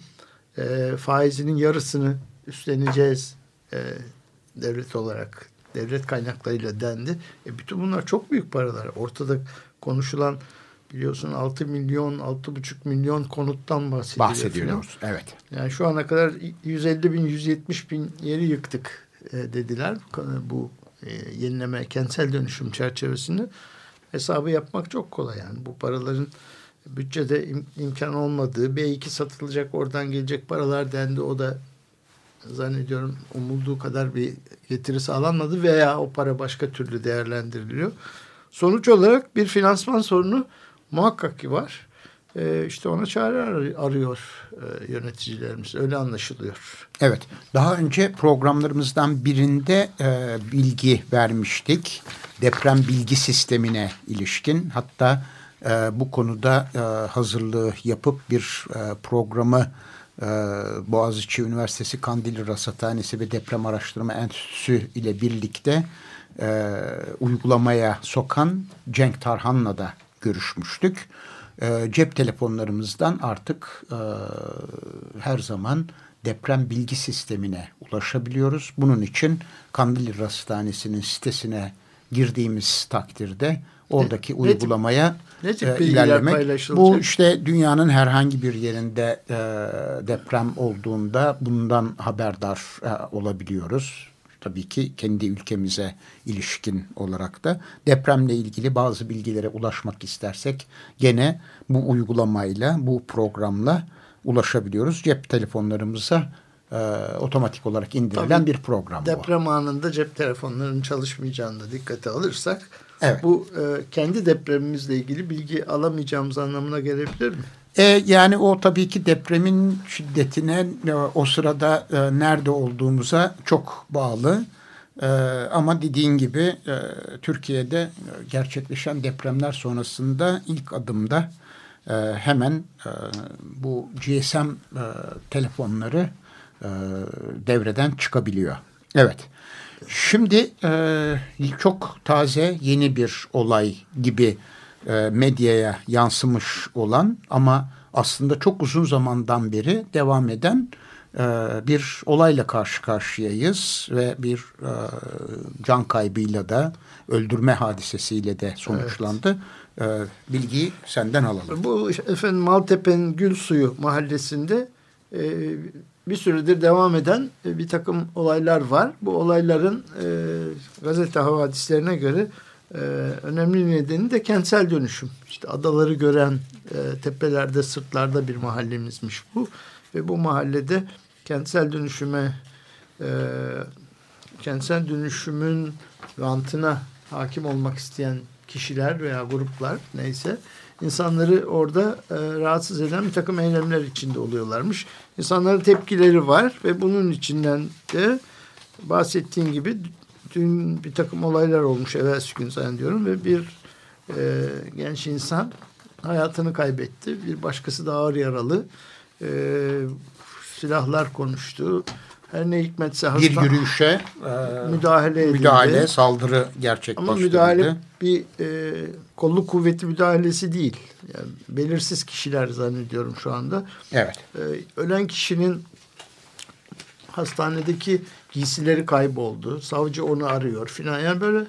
e, faizinin yarısını üstleneceğiz e, devlet olarak devlet kaynaklarıyla dendi. E bütün bunlar çok büyük paralar. Ortada konuşulan biliyorsun 6 milyon, 6,5 milyon konuttan bahsediyor. Bahsediyoruz, evet. Yani şu ana kadar 150 bin, 170 bin yeri yıktık e, dediler. Bu e, yenileme, kentsel dönüşüm çerçevesinde hesabı yapmak çok kolay yani. Bu paraların bütçede im, imkan olmadığı B2 satılacak oradan gelecek paralar dendi. O da zannediyorum umulduğu kadar bir getiri sağlanmadı veya o para başka türlü değerlendiriliyor. Sonuç olarak bir finansman sorunu muhakkak ki var. Ee, işte ona çare arıyor e, yöneticilerimiz. Öyle anlaşılıyor. Evet. Daha önce programlarımızdan birinde e, bilgi vermiştik. Deprem bilgi sistemine ilişkin. Hatta e, bu konuda e, hazırlığı yapıp bir e, programı e, Boğaziçi Üniversitesi Kandilli Rasathanesi ve Deprem Araştırma Enstitüsü ile birlikte e, uygulamaya sokan Cenk Tarhan'la da görüşmüştük. E, cep telefonlarımızdan artık e, her zaman deprem bilgi sistemine ulaşabiliyoruz. Bunun için Kandilli Rasathanesi'nin sitesine girdiğimiz takdirde oradaki ne, uygulamaya ne tip, e, ilerlemek. Bu işte dünyanın herhangi bir yerinde e, deprem olduğunda bundan haberdar e, olabiliyoruz tabii ki kendi ülkemize ilişkin olarak da depremle ilgili bazı bilgilere ulaşmak istersek gene bu uygulamayla bu programla ulaşabiliyoruz. Cep telefonlarımıza e, otomatik olarak indirilen Tabii, bir program deprem bu. anında cep telefonlarının çalışmayacağını da dikkate alırsak evet. bu e, kendi depremimizle ilgili bilgi alamayacağımız anlamına gelebilir mi? E, yani o tabii ki depremin şiddetine e, o sırada e, nerede olduğumuza çok bağlı. E, ama dediğin gibi e, Türkiye'de e, gerçekleşen depremler sonrasında ilk adımda e, hemen e, bu GSM e, telefonları e, devreden çıkabiliyor. Evet. Şimdi e, çok taze yeni bir olay gibi e, medyaya yansımış olan ama aslında çok uzun zamandan beri devam eden e, bir olayla karşı karşıyayız ve bir e, can kaybıyla da öldürme hadisesiyle de sonuçlandı. Evet. E, bilgiyi senden alalım. Bu efendim Maltepe'nin Gül Suyu mahallesinde e, bir süredir devam eden e, bir takım olaylar var. Bu olayların e, gazete havadislerine göre e, önemli nedeni de kentsel dönüşüm. İşte adaları gören e, tepelerde, sırtlarda bir mahallemizmiş bu. Ve bu mahallede kentsel dönüşüme e, kentsel dönüşümün rantına hakim olmak isteyen kişiler veya gruplar neyse insanları orada e, rahatsız eden bir takım eylemler içinde oluyorlarmış. İnsanların tepkileri var ve bunun içinden de bahsettiğin gibi dün bir takım olaylar olmuş evvelsi gün zannediyorum ve bir e, genç insan hayatını kaybetti. Bir başkası da ağır yaralı. E, silahlar konuştu. Her ne hikmetse hasta, bir yürüyüşe e, müdahale edildi. Müdahale, saldırı gerçekleştirildi. Ama müdahale bir e, kolluk kuvveti müdahalesi değil. Yani belirsiz kişiler zannediyorum şu anda. Evet. E, ölen kişinin hastanedeki giysileri kayboldu. Savcı onu arıyor filan. Yani böyle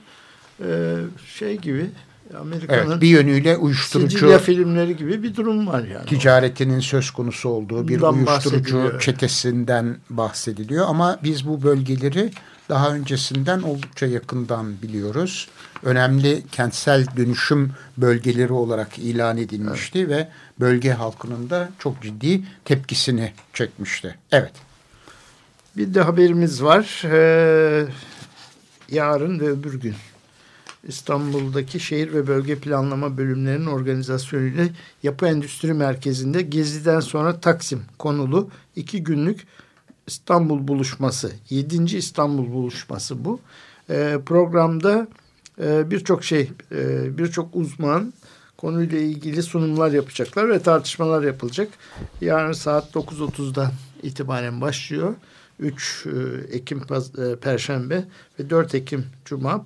e, şey gibi Amerika'nın evet, bir yönüyle uyuşturucu Sicilya filmleri gibi bir durum var yani. Ticaretinin söz konusu olduğu bir Bundan uyuşturucu çetesinden bahsediliyor ama biz bu bölgeleri daha öncesinden oldukça yakından biliyoruz. Önemli kentsel dönüşüm bölgeleri olarak ilan edilmişti evet. ve bölge halkının da çok ciddi tepkisini çekmişti. Evet. Bir de haberimiz var. Ee, yarın ve öbür gün İstanbul'daki şehir ve bölge planlama bölümlerinin organizasyonuyla Yapı Endüstri Merkezi'nde Gezi'den sonra Taksim konulu iki günlük İstanbul buluşması. Yedinci İstanbul buluşması bu. E, programda e, birçok şey, e, birçok uzman konuyla ilgili sunumlar yapacaklar ve tartışmalar yapılacak. Yarın saat 9.30'dan itibaren başlıyor. 3 e, Ekim e, Perşembe ve 4 Ekim Cuma.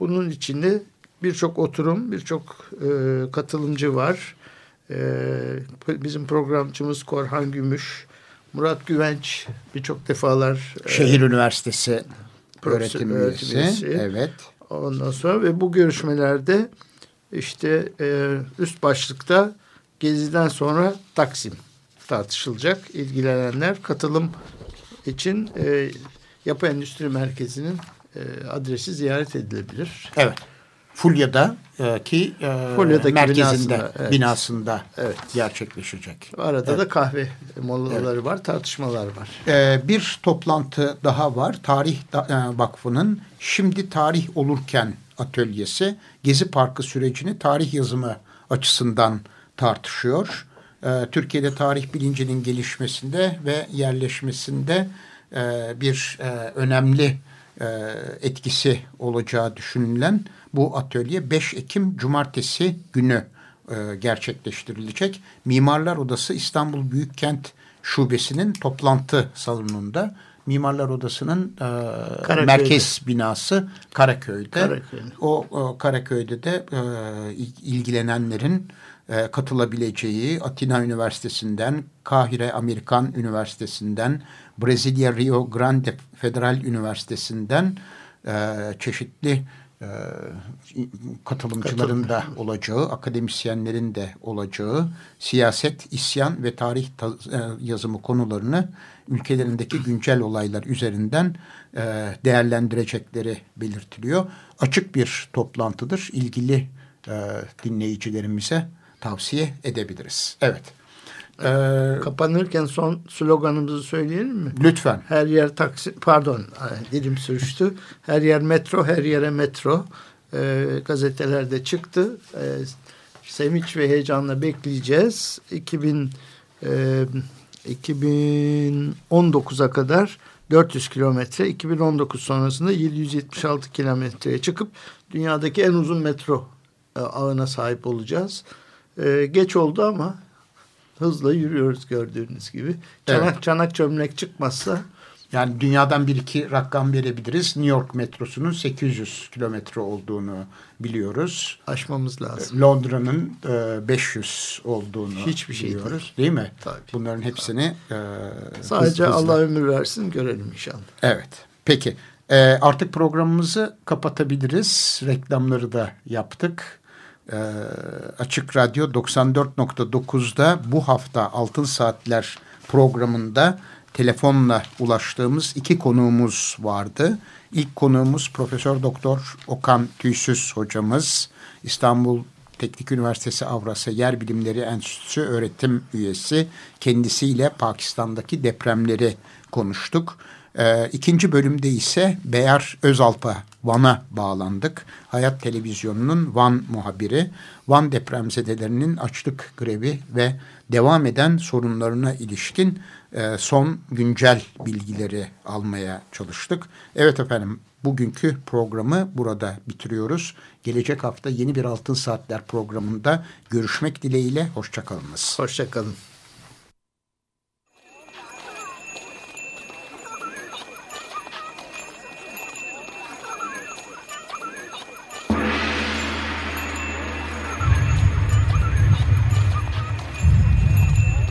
Bunun içinde birçok oturum, birçok e, katılımcı var. Bizim programcımız Korhan Gümüş, Murat Güvenç birçok defalar. Şehir Üniversitesi öğretim, üyesi. Evet. Ondan sonra ve bu görüşmelerde işte üst başlıkta Gezi'den sonra Taksim tartışılacak. İlgilenenler katılım için e, Yapı Endüstri Merkezi'nin e, adresi ziyaret edilebilir. Evet. Fulya'da e, ki e, Fulya'daki merkezinde binasında, evet. binasında Evet. gerçekleşecek. Arada da kahve molaları var, tartışmalar var. Ee, bir toplantı daha var. Tarih e, Vakfı'nın Şimdi Tarih Olurken atölyesi Gezi Parkı sürecini tarih yazımı açısından tartışıyor. Ee, Türkiye'de tarih bilincinin gelişmesinde ve yerleşmesinde e, bir e, önemli e, etkisi olacağı düşünülen bu atölye 5 Ekim Cumartesi günü e, gerçekleştirilecek. Mimarlar Odası İstanbul Büyükkent Şubesi'nin toplantı salonunda Mimarlar Odası'nın e, Karaköy'de. merkez binası Karaköy'de. Karaköy'de. O, o Karaköy'de de e, il- ilgilenenlerin e, katılabileceği Atina Üniversitesi'nden, Kahire Amerikan Üniversitesi'nden, Brezilya Rio Grande Federal Üniversitesi'nden e, çeşitli e, katılımcıların da olacağı, akademisyenlerin de olacağı siyaset, isyan ve tarih ta- e, yazımı konularını ülkelerindeki güncel olaylar üzerinden e, değerlendirecekleri belirtiliyor. Açık bir toplantıdır. İlgili e, dinleyicilerimize tavsiye edebiliriz. Evet. E, Kapanırken son sloganımızı söyleyelim mi? lütfen. Her yer taksi, pardon dilim sürçtü. Her yer metro, her yere metro. Ee, gazetelerde çıktı. Ee, sevinç ve heyecanla bekleyeceğiz. 2000 e, 2019'a kadar 400 kilometre, 2019 sonrasında 776 kilometreye çıkıp dünyadaki en uzun metro e, ağına sahip olacağız. E, geç oldu ama hızla yürüyoruz gördüğünüz gibi. Çanak Evet. çanak çömlek çıkmazsa Yani dünyadan bir iki rakam verebiliriz. New York metrosunun 800 kilometre olduğunu biliyoruz. aşmamız lazım. Londra'nın e, 500 olduğunu Hiçbir şey biliyoruz. Değil, mi? Tabii. Bunların hepsini e, Sadece hız- hızla- Allah ömür versin görelim inşallah. Evet. Peki. E, artık programımızı kapatabiliriz. Reklamları da yaptık. E, Açık Radyo 94.9'da bu hafta Altın Saatler programında telefonla ulaştığımız iki konuğumuz vardı. İlk konuğumuz Profesör Doktor Okan Tüysüz hocamız. İstanbul Teknik Üniversitesi Avrasya Yer Bilimleri Enstitüsü öğretim üyesi. Kendisiyle Pakistan'daki depremleri konuştuk. Ee, ikinci bölümde ise Beyar Özalp'a Van'a bağlandık. Hayat Televizyonu'nun Van muhabiri. Van depremzedelerinin açlık grevi ve devam eden sorunlarına ilişkin e, son güncel bilgileri almaya çalıştık. Evet efendim bugünkü programı burada bitiriyoruz. Gelecek hafta yeni bir Altın Saatler programında görüşmek dileğiyle. Hoşçakalınız. Hoşçakalın.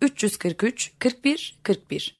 343 41 41